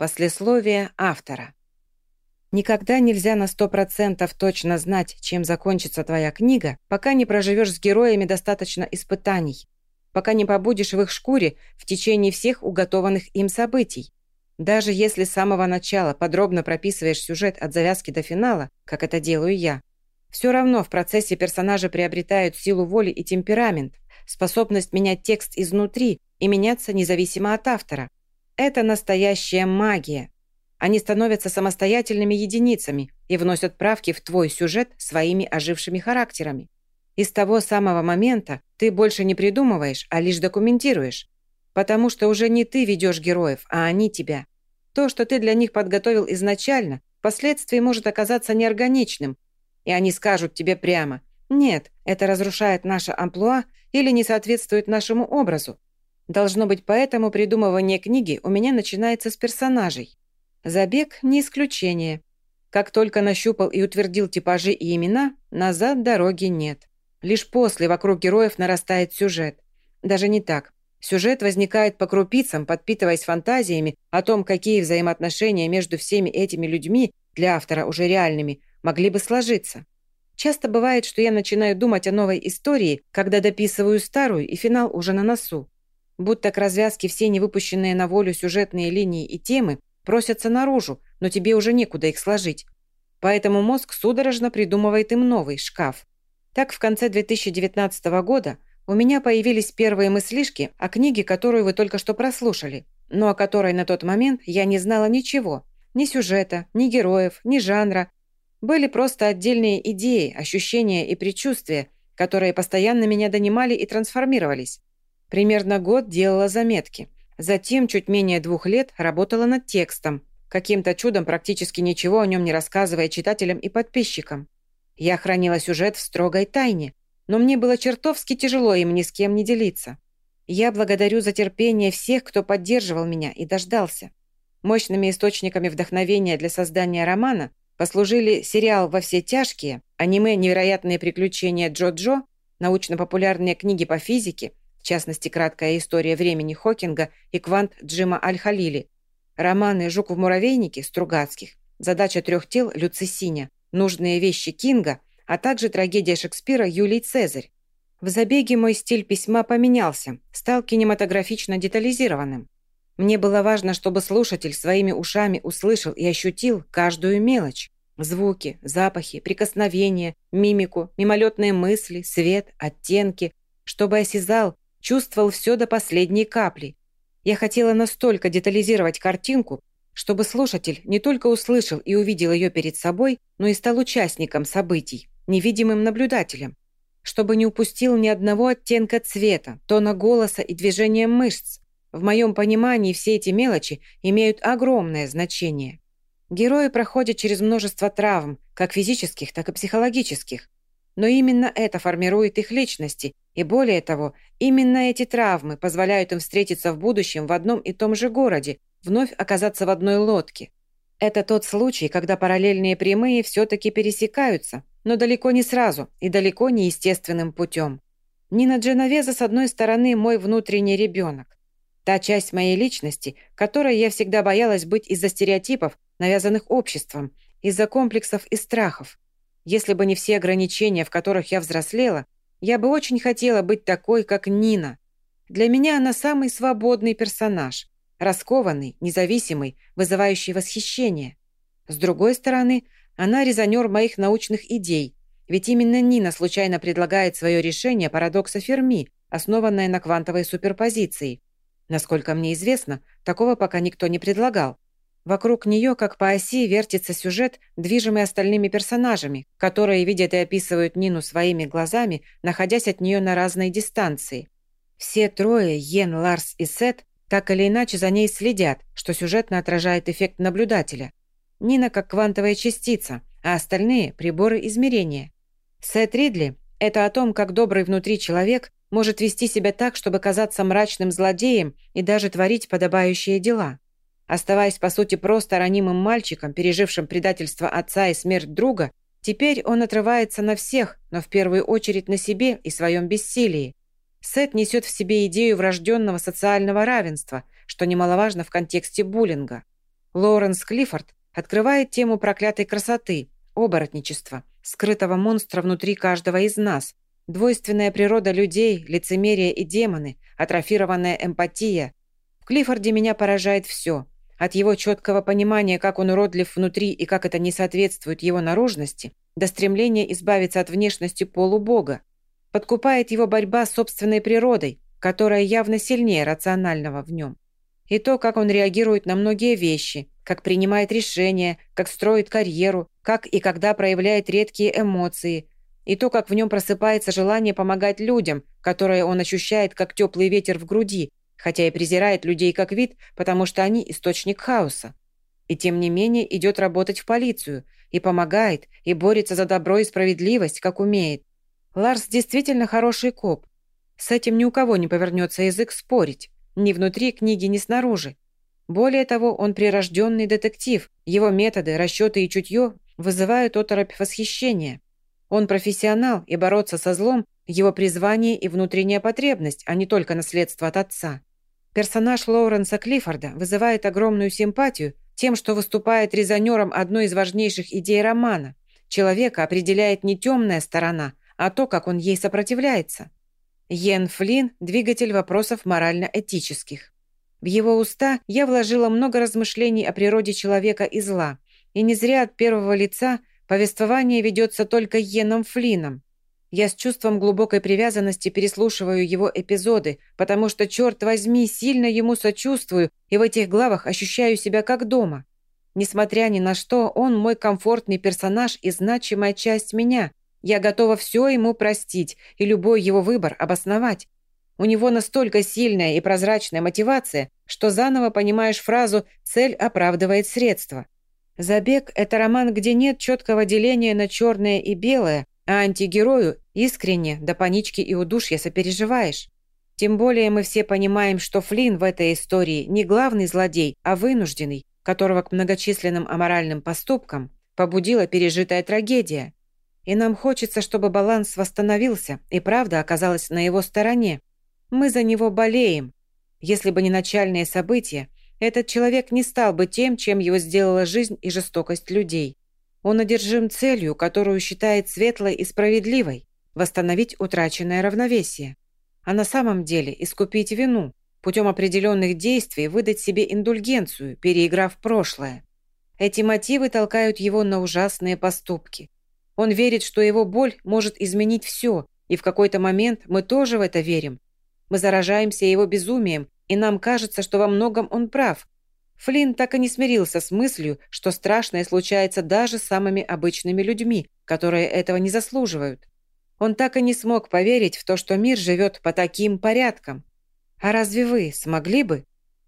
Послесловие автора. Никогда нельзя на сто процентов точно знать, чем закончится твоя книга, пока не проживешь с героями достаточно испытаний, пока не побудешь в их шкуре в течение всех уготованных им событий. Даже если с самого начала подробно прописываешь сюжет от завязки до финала, как это делаю я, все равно в процессе персонажи приобретают силу воли и темперамент, способность менять текст изнутри и меняться независимо от автора. Это настоящая магия, они становятся самостоятельными единицами и вносят правки в твой сюжет своими ожившими характерами. И с того самого момента ты больше не придумываешь, а лишь документируешь. Потому что уже не ты ведешь героев, а они тебя. То, что ты для них подготовил изначально, впоследствии может оказаться неорганичным. И они скажут тебе прямо «Нет, это разрушает наше амплуа или не соответствует нашему образу». Должно быть, поэтому придумывание книги у меня начинается с персонажей. Забег не исключение. Как только нащупал и утвердил типажи и имена, назад дороги нет. Лишь после вокруг героев нарастает сюжет. Даже не так. Сюжет возникает по крупицам, подпитываясь фантазиями о том, какие взаимоотношения между всеми этими людьми, для автора уже реальными, могли бы сложиться. Часто бывает, что я начинаю думать о новой истории, когда дописываю старую, и финал уже на носу. Будто к развязке все невыпущенные на волю сюжетные линии и темы просятся наружу, но тебе уже некуда их сложить. Поэтому мозг судорожно придумывает им новый шкаф. Так в конце 2019 года у меня появились первые мыслишки о книге, которую вы только что прослушали, но о которой на тот момент я не знала ничего. Ни сюжета, ни героев, ни жанра. Были просто отдельные идеи, ощущения и предчувствия, которые постоянно меня донимали и трансформировались. Примерно год делала заметки – Затем, чуть менее двух лет, работала над текстом, каким-то чудом практически ничего о нем не рассказывая читателям и подписчикам. Я хранила сюжет в строгой тайне, но мне было чертовски тяжело им ни с кем не делиться. Я благодарю за терпение всех, кто поддерживал меня и дождался. Мощными источниками вдохновения для создания романа послужили сериал «Во все тяжкие», аниме «Невероятные приключения Джо-Джо», научно-популярные книги по физике в частности, краткая история времени Хокинга и квант Джима Аль-Халили, романы «Жук в муравейнике» Стругацких, «Задача трех тел» Люцисиня, «Нужные вещи» Кинга, а также трагедия Шекспира Юлий Цезарь. В забеге мой стиль письма поменялся, стал кинематографично детализированным. Мне было важно, чтобы слушатель своими ушами услышал и ощутил каждую мелочь. Звуки, запахи, прикосновения, мимику, мимолетные мысли, свет, оттенки, чтобы осязал Чувствовал все до последней капли. Я хотела настолько детализировать картинку, чтобы слушатель не только услышал и увидел ее перед собой, но и стал участником событий, невидимым наблюдателем. Чтобы не упустил ни одного оттенка цвета, тона голоса и движения мышц. В моем понимании все эти мелочи имеют огромное значение. Герои проходят через множество травм, как физических, так и психологических. Но именно это формирует их личности, и более того, именно эти травмы позволяют им встретиться в будущем в одном и том же городе, вновь оказаться в одной лодке. Это тот случай, когда параллельные прямые все-таки пересекаются, но далеко не сразу и далеко не естественным путем. Нина Дженовеза, с одной стороны, мой внутренний ребенок. Та часть моей личности, которой я всегда боялась быть из-за стереотипов, навязанных обществом, из-за комплексов и страхов. Если бы не все ограничения, в которых я взрослела, я бы очень хотела быть такой, как Нина. Для меня она самый свободный персонаж. Раскованный, независимый, вызывающий восхищение. С другой стороны, она резонер моих научных идей, ведь именно Нина случайно предлагает свое решение парадокса Ферми, основанное на квантовой суперпозиции. Насколько мне известно, такого пока никто не предлагал. Вокруг нее, как по оси, вертится сюжет, движимый остальными персонажами, которые видят и описывают Нину своими глазами, находясь от нее на разной дистанции. Все трое, Йен, Ларс и Сет, так или иначе за ней следят, что сюжетно отражает эффект наблюдателя. Нина как квантовая частица, а остальные – приборы измерения. Сет Ридли – это о том, как добрый внутри человек может вести себя так, чтобы казаться мрачным злодеем и даже творить подобающие дела. Оставаясь, по сути, просто ранимым мальчиком, пережившим предательство отца и смерть друга, теперь он отрывается на всех, но в первую очередь на себе и своем бессилии. Сет несет в себе идею врожденного социального равенства, что немаловажно в контексте буллинга. Лоуренс Клиффорд открывает тему проклятой красоты, оборотничества, скрытого монстра внутри каждого из нас, двойственная природа людей, лицемерие и демоны, атрофированная эмпатия. В Клиффорде меня поражает все. От его четкого понимания, как он уродлив внутри и как это не соответствует его наружности, до стремления избавиться от внешности полубога. Подкупает его борьба с собственной природой, которая явно сильнее рационального в нем. И то, как он реагирует на многие вещи, как принимает решения, как строит карьеру, как и когда проявляет редкие эмоции, и то, как в нем просыпается желание помогать людям, которое он ощущает как теплый ветер в груди, хотя и презирает людей как вид, потому что они источник хаоса. И тем не менее идет работать в полицию, и помогает, и борется за добро и справедливость, как умеет. Ларс действительно хороший коп. С этим ни у кого не повернется язык спорить. Ни внутри книги, ни снаружи. Более того, он прирожденный детектив. Его методы, расчеты и чутье вызывают оторопь восхищения. Он профессионал, и бороться со злом – его призвание и внутренняя потребность, а не только наследство от отца. Персонаж Лоуренса Клиффорда вызывает огромную симпатию тем, что выступает резонером одной из важнейших идей романа. Человека определяет не темная сторона, а то, как он ей сопротивляется. Йен Флинн – двигатель вопросов морально-этических. В его уста я вложила много размышлений о природе человека и зла, и не зря от первого лица повествование ведется только Йеном Флином. Я с чувством глубокой привязанности переслушиваю его эпизоды, потому что, черт возьми, сильно ему сочувствую и в этих главах ощущаю себя как дома. Несмотря ни на что, он мой комфортный персонаж и значимая часть меня. Я готова все ему простить и любой его выбор обосновать. У него настолько сильная и прозрачная мотивация, что заново понимаешь фразу «цель оправдывает средства». «Забег» — это роман, где нет четкого деления на черное и белое, а антигерою искренне, до панички и удушья сопереживаешь. Тем более мы все понимаем, что Флинн в этой истории не главный злодей, а вынужденный, которого к многочисленным аморальным поступкам побудила пережитая трагедия. И нам хочется, чтобы баланс восстановился, и правда оказалась на его стороне. Мы за него болеем. Если бы не начальные события, этот человек не стал бы тем, чем его сделала жизнь и жестокость людей. Он одержим целью, которую считает светлой и справедливой – восстановить утраченное равновесие. А на самом деле искупить вину, путем определенных действий выдать себе индульгенцию, переиграв прошлое. Эти мотивы толкают его на ужасные поступки. Он верит, что его боль может изменить все, и в какой-то момент мы тоже в это верим. Мы заражаемся его безумием, и нам кажется, что во многом он прав, Флинн так и не смирился с мыслью, что страшное случается даже с самыми обычными людьми, которые этого не заслуживают. Он так и не смог поверить в то, что мир живет по таким порядкам. А разве вы смогли бы?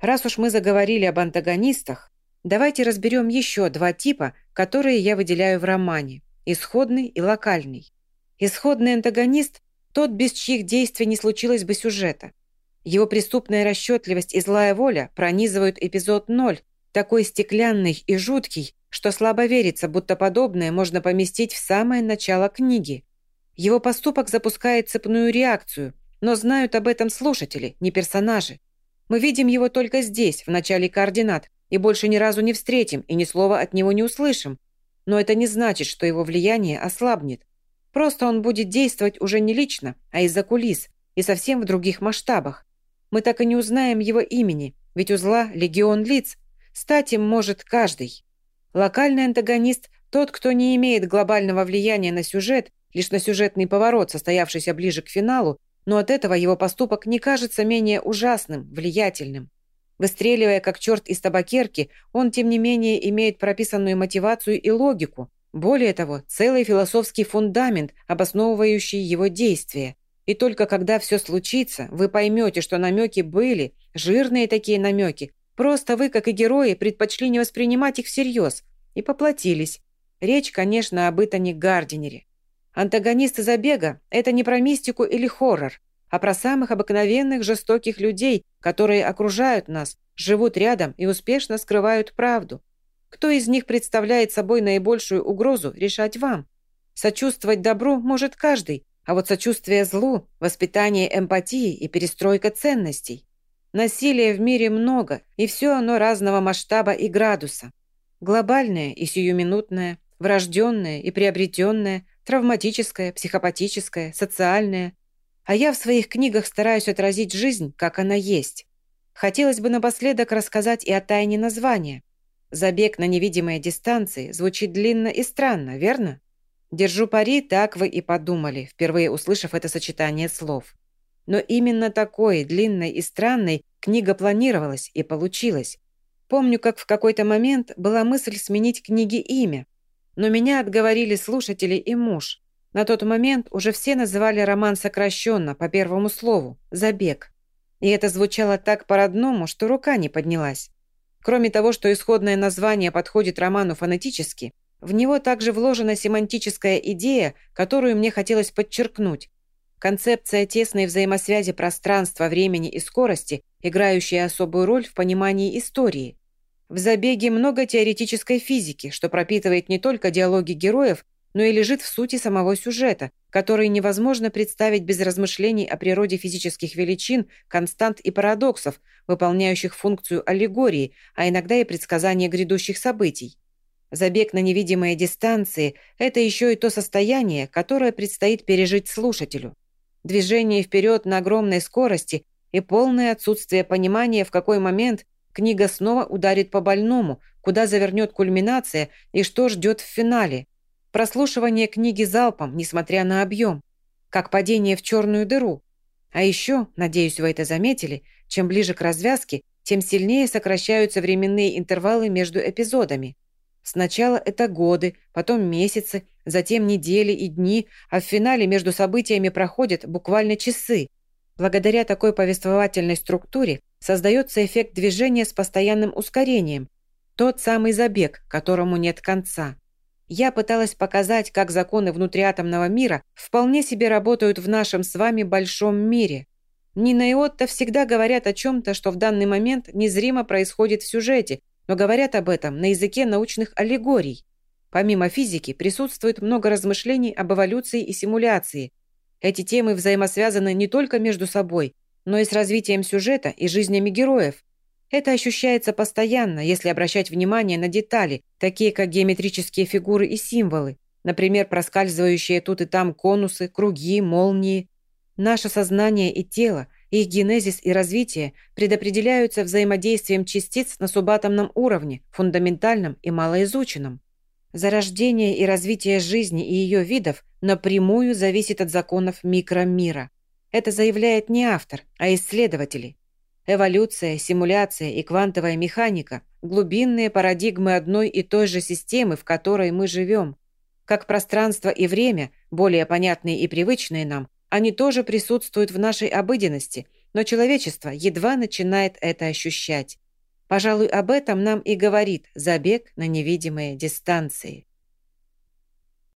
Раз уж мы заговорили об антагонистах, давайте разберем еще два типа, которые я выделяю в романе – исходный и локальный. Исходный антагонист – тот, без чьих действий не случилось бы сюжета. Его преступная расчетливость и злая воля пронизывают эпизод 0, такой стеклянный и жуткий, что слабо верится, будто подобное можно поместить в самое начало книги. Его поступок запускает цепную реакцию, но знают об этом слушатели, не персонажи. Мы видим его только здесь, в начале координат, и больше ни разу не встретим и ни слова от него не услышим. Но это не значит, что его влияние ослабнет. Просто он будет действовать уже не лично, а из-за кулис и совсем в других масштабах. Мы так и не узнаем его имени, ведь у зла легион лиц. Стать им может каждый. Локальный антагонист – тот, кто не имеет глобального влияния на сюжет, лишь на сюжетный поворот, состоявшийся ближе к финалу, но от этого его поступок не кажется менее ужасным, влиятельным. Выстреливая как черт из табакерки, он, тем не менее, имеет прописанную мотивацию и логику. Более того, целый философский фундамент, обосновывающий его действия. И только когда все случится, вы поймете, что намеки были, жирные такие намеки. Просто вы, как и герои, предпочли не воспринимать их всерьез и поплатились. Речь, конечно, об Итане Гардинере. Антагонисты забега – это не про мистику или хоррор, а про самых обыкновенных жестоких людей, которые окружают нас, живут рядом и успешно скрывают правду. Кто из них представляет собой наибольшую угрозу, решать вам. Сочувствовать добру может каждый, а вот сочувствие злу, воспитание эмпатии и перестройка ценностей. Насилия в мире много, и все оно разного масштаба и градуса. Глобальное и сиюминутное, врожденное и приобретенное, травматическое, психопатическое, социальное. А я в своих книгах стараюсь отразить жизнь, как она есть. Хотелось бы напоследок рассказать и о тайне названия. Забег на невидимые дистанции звучит длинно и странно, верно? Держу пари, так вы и подумали, впервые услышав это сочетание слов. Но именно такой, длинной и странной, книга планировалась и получилась. Помню, как в какой-то момент была мысль сменить книге имя. Но меня отговорили слушатели и муж. На тот момент уже все называли роман сокращенно, по первому слову – «Забег». И это звучало так по-родному, что рука не поднялась. Кроме того, что исходное название подходит роману фонетически, в него также вложена семантическая идея, которую мне хотелось подчеркнуть. Концепция тесной взаимосвязи пространства, времени и скорости, играющая особую роль в понимании истории. В забеге много теоретической физики, что пропитывает не только диалоги героев, но и лежит в сути самого сюжета, который невозможно представить без размышлений о природе физических величин, констант и парадоксов, выполняющих функцию аллегории, а иногда и предсказания грядущих событий. Забег на невидимые дистанции – это еще и то состояние, которое предстоит пережить слушателю движение вперед на огромной скорости и полное отсутствие понимания, в какой момент книга снова ударит по больному, куда завернет кульминация и что ждет в финале. Прослушивание книги залпом, несмотря на объем, как падение в черную дыру. А еще, надеюсь, вы это заметили, чем ближе к развязке, тем сильнее сокращаются временные интервалы между эпизодами. Сначала это годы, потом месяцы, затем недели и дни, а в финале между событиями проходят буквально часы. Благодаря такой повествовательной структуре создается эффект движения с постоянным ускорением, тот самый забег, которому нет конца. Я пыталась показать, как законы внутриатомного мира вполне себе работают в нашем с вами большом мире. Нина и Отто всегда говорят о чем-то, что в данный момент незримо происходит в сюжете, но говорят об этом на языке научных аллегорий. Помимо физики присутствует много размышлений об эволюции и симуляции. Эти темы взаимосвязаны не только между собой, но и с развитием сюжета и жизнями героев. Это ощущается постоянно, если обращать внимание на детали, такие как геометрические фигуры и символы, например, проскальзывающие тут и там конусы, круги, молнии. Наше сознание и тело их генезис и развитие предопределяются взаимодействием частиц на субатомном уровне, фундаментальном и малоизученном. Зарождение и развитие жизни и ее видов напрямую зависит от законов микромира. Это заявляет не автор, а исследователи. Эволюция, симуляция и квантовая механика – глубинные парадигмы одной и той же системы, в которой мы живем. Как пространство и время, более понятные и привычные нам, они тоже присутствуют в нашей обыденности, но человечество едва начинает это ощущать. Пожалуй, об этом нам и говорит забег на невидимые дистанции.